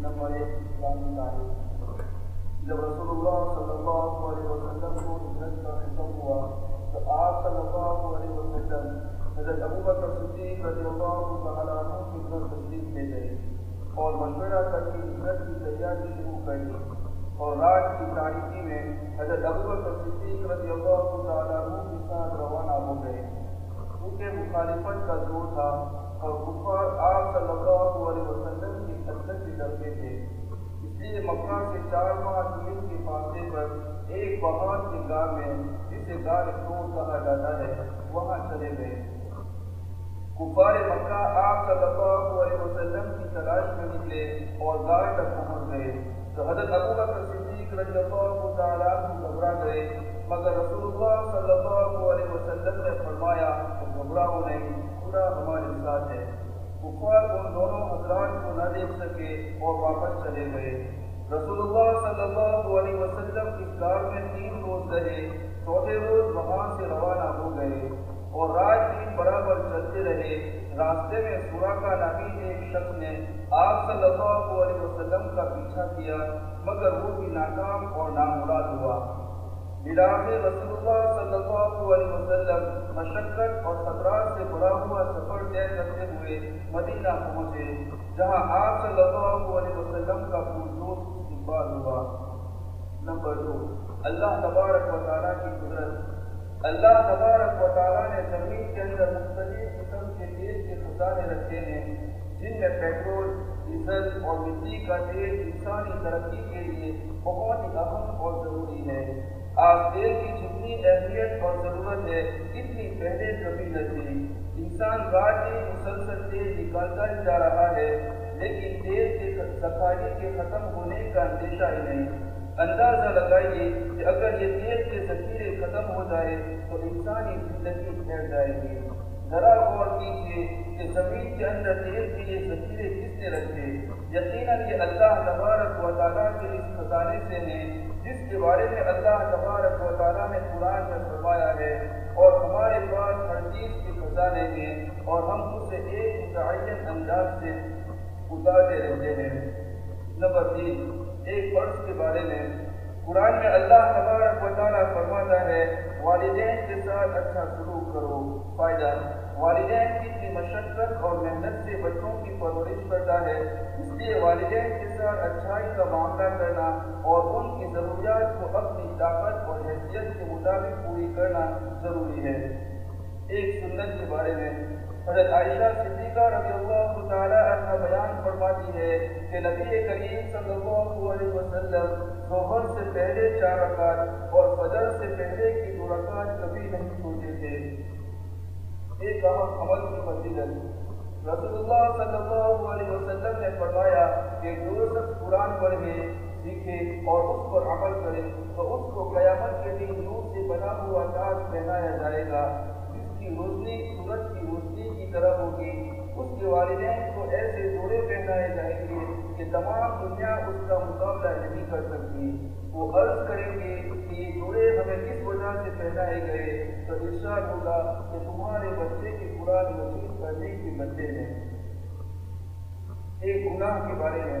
Number لے گئے اور مشورہ کر کے ہجرت کی تیاری شروع کر اور رات کی تاریخی میں تعالیٰ کے ساتھ روانہ ہو گئے۔ کیونکہ مخالفت کا زور تھا اور کفار آپ صلی اللہ علیہ وسلم کی حرکت سے ڈرتے تھے۔ اس لیے مکہ سے چار ماہ میل کے فاصلے پر ایک پہاڑ کے گاہ میں، جسے گار کروڑ کہا جاتا ہے، وہاں چلے گئے۔ کفار مکہ آپ صلی اللہ علیہ وسلم کی تلاش میں نکلے اور گار تک پہنچ گئے۔ تو حضرت ابو بکر صدیق رضی اللہ تعالیٰ عنہ گھبرا گئے، مگر رسول اللہ صلی اللہ علیہ وسلم نے فرمایا کہ گھبراؤ نہیں، خدا ہمارے ساتھ ہے۔ کفار ان دونوں حضرات کو نہ دیکھ سکے اور واپس چلے گئے۔ رسول اللہ صلی اللہ علیہ وسلم اس کار میں تین روز رہے۔ چوتھے روز وہاں سے روانہ ہو گئے اور رات دن برابر چلتے رہے۔ راستے میں سورا کا نامی ایک شخص نے آپ صلی اللہ علیہ وسلم کا پیچھا کیا، مگر وہ بھی ناکام اور نامراد ہوا۔ بلاخر رسول اللہ صلی اللہ علیہ وسلم مشقت اور خطرات سے بڑا ہوا سفر طے کرتے ہوئے مدینہ پہنچے، جہاں آپ صلی اللہ علیہ وسلم کا پرجوش استقبال ہوا۔ نمبر دو، اللہ تبارک و تعالیٰ کی قدرت۔ اللہ تبارک و تعالیٰ نے زمین کے اندر مختلف قسم کے تیل کے خزانے رکھے ہیں، جن میں پیٹرول، ڈیزل اور مٹی کا تیل انسانی ترقی کے لیے بہت ہی اہم اور ضروری ہے۔ آج تیل کی جتنی اہمیت اور ضرورت ہے، اتنی پہلے کبھی نہ تھی۔ انسان رات دن مسلسل تیل نکالتا ہی جا رہا ہے، لیکن تیل کے ذخائر کے ختم ہونے کا اندیشہ ہی نہیں۔ اندازہ لگائیے کہ اگر یہ تیل کے ذخیرے ختم ہو جائے تو انسانی زندگی ٹھہر جائے گی۔ ذرا غور کیجیے کہ زمین کے اندر تیل کے یہ ذخیرے کس نے رکھے۔ یقیناً یہ اللہ تبارک و تعالیٰ کے ہیں، جس کے بارے میں اللہ تبارک و تعالیٰ نے قرآن میں فرمایا ہے اور ہمارے پاس ہر چیز کے خزانے ہیں اور ہم اسے ایک متعین انداز سے اتارتے رہتے ہیں۔ نمبر تین، ایک فرض کے بارے میں قرآن میں اللہ تبارک و تعالیٰ فرماتا ہے، والدین کے ساتھ اچھا سلوک کرو۔ فائدہ، والدین کی مشقت اور محنت سے بچوں کی پرورش کرتا ہے، اس لیے والدین کے ساتھ اچھائی کا معاملہ کرنا اور ان کی ضروریات کو اپنی طاقت اور حیثیت کے مطابق پوری کرنا ضروری ہے۔ ایک سنت کے بارے میں حضرت عائشہ صدیقہ رضی اللہ تعالیٰ عنہ بیان فرماتی ہے کہ نبی کریم صلی اللہ علیہ وسلم ظہر سے پہلے چار رکعت اور فجر سے پہلے کی دو رکعت کبھی نہیں چھوڑتے تھے۔ ایک اہم عمل کی فضیلت رسول اللہ صلی اللہ علیہ وسلم نے فرمایا کہ جو شخص قرآن پڑھے، سیکھے اور اس پر عمل کرے، تو اس کو قیامت کے دن نور سے بنا ہوا تاج پہنایا جائے گا۔ کی روشنی سورج کی روشنی کی طرح ہوگی۔ اس کے والدین کو ایسے جوڑے پہنائے جائیں گے کہ تمام دنیا اس کا مقابلہ نہیں کر سکتی۔ وہ عرض کریں گے کہ یہ جوڑے ہمیں کس وجہ سے پہنائے گئے؟ تو ارشاد ہوگا کہ تمہارے بچے کی قرآن مجید پڑھنے کے بندے ہیں۔ ایک گناہ کے بارے میں۔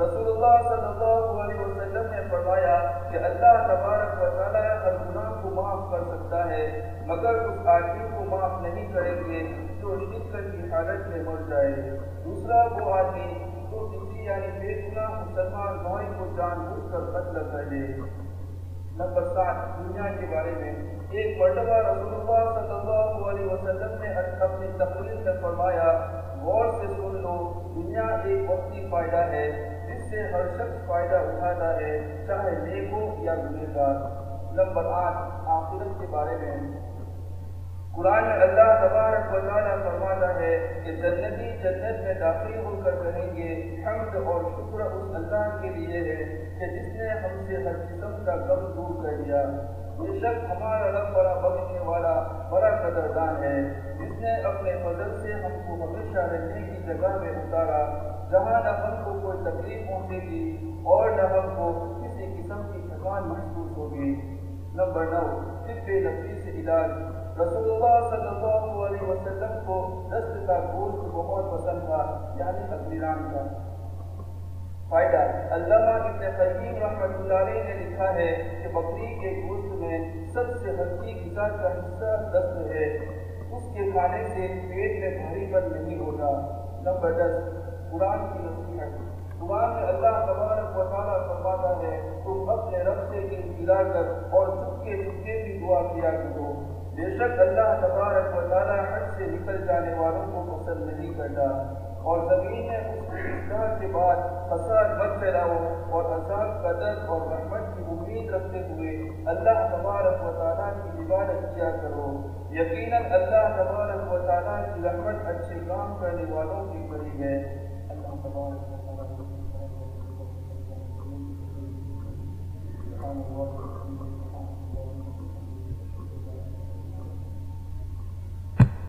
رسول اللہ صلی اللہ علیہ وسلم نے فرمایا کہ اللہ تبارک و تعالیٰ ہر گناہ کو معاف کر سکتا ہے، مگر اس آدمی کو معاف نہیں کریں گے جو شکر کی حالت میں مر جائے۔ دوسرا وہ آدمی جو کسی یعنی بے گناہ مسلمان بھائی کو جان بوجھ کر قتل کر دے نمبر سات، دنیا کے بارے میں۔ ایک مرتبہ رسول اللہ صلی اللہ علیہ وسلم نے اپنی تقریر میں فرمایا، غور سے سن لو، دنیا ایک وقتی فائدہ ہے، جس سے ہر شخص فائدہ اٹھاتا ہے، چاہے نیک ہو یا گنہگار۔ نمبر آٹھ، آخرت کے بارے میں۔ قرآن اللہ تبارک و تعالیٰ فرماتا ہے کہ جنتی جنت میں داخل ہو کر کہیں گے، حمد اور شکر اس اللہ کے لیے ہے کہ جس نے ہم سے ہر قسم کا غم دور کر دیا۔ بے شک ہمارا رب بڑا بخشنے والا، بڑا قدردان ہے۔ جس نے اپنے فضل سے ہم کو ہمیشہ رہنے کی جگہ میں اتارا، جہاں نہ ہم کو کوئی تکلیف پہنچے گی اور نہ ہم کو کسی قسم کی تھکان محسوس ہوگی۔ نمبر نو طب نفی سے علاج۔ رسول اللہ صلی اللہ علیہ وسلم کو دست کا گوشت بہت پسند تھا یعنی اقلیران کا فائدہ، علامہ ابن قیم رحمۃ اللہ علیہ نے لکھا ہے کہ بکری کے گوشت میں سب سے ہلکی غذا کا حصہ دست ہے۔ اس کے کھانے سے پیٹ میں بھاری بند نہیں ہوتا۔ نمبر دس، قرآن کی نصیحت۔ قرآن میں اللہ تبارک و تعالیٰ فرماتا ہے، تم اپنے رب سے دل گرا کر اور چپکے چپکے بھی دعا کیا کرو۔ بے شک اللہ تبارک و تعالیٰ حد سے نکل جانے والوں کو پسند نہیں کرتا۔ اور زمین میں اس کے بعد فساد مت پھیلاؤ اور عذاب کا درد اور رحمت کی امید رکھتے ہوئے اللہ تبارک و تعالیٰ کی عبادت کیا کرو۔ یقیناً اللہ تبارک و تعالیٰ کی رحمت اچھے کام کرنے والوں کی قریب ہے۔